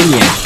lainnya